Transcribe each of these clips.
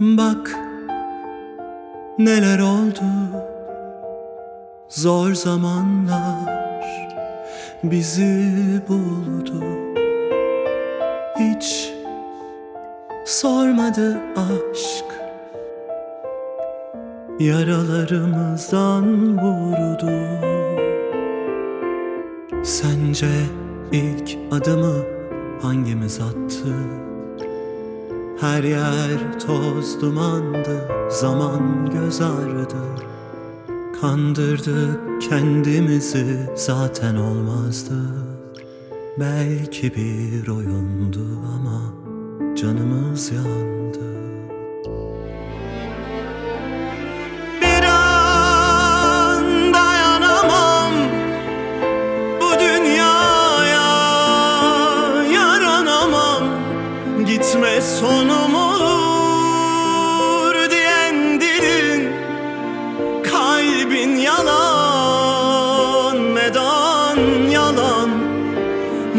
Bak neler oldu. Zor zamanlar bizi buldu. Hiç sormadı aşk. Yaralarımızdan vurdu. Sence ilk adımı hangimiz attı? Her yer toz dumandı, zaman göz ağrıdı Kandırdık kendimizi zaten olmazdı. Belki bir oyundu ama canımız yandı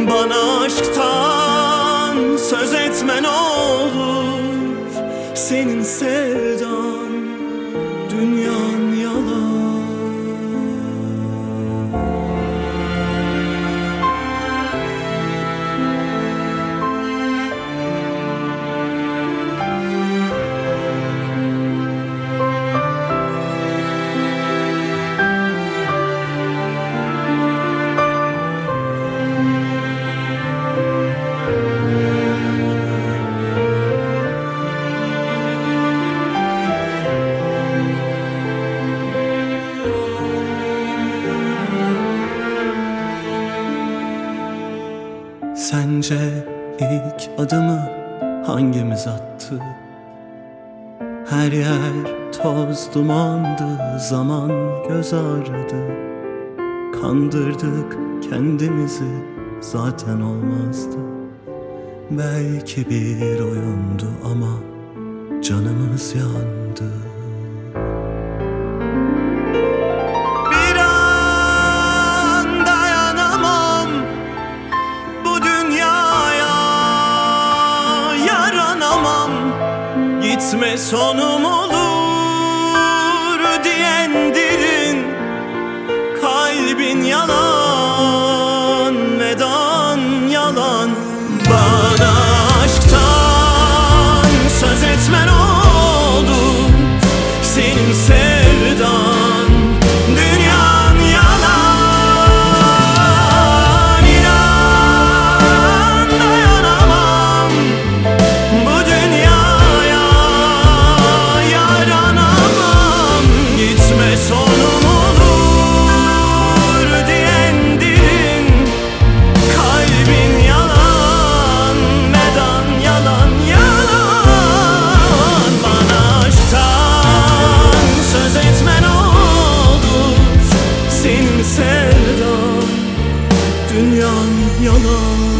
Bana aşktan söz etme ne olur. Senin sevdan Sence ilk adımı hangimiz attı? Her yer toz dumandı, zaman göz ağrıdı. Kandırdık kendimizi, zaten olmazdı. Belki bir oyundu ama canımız yandı Gitme sonum olur dünyan yalan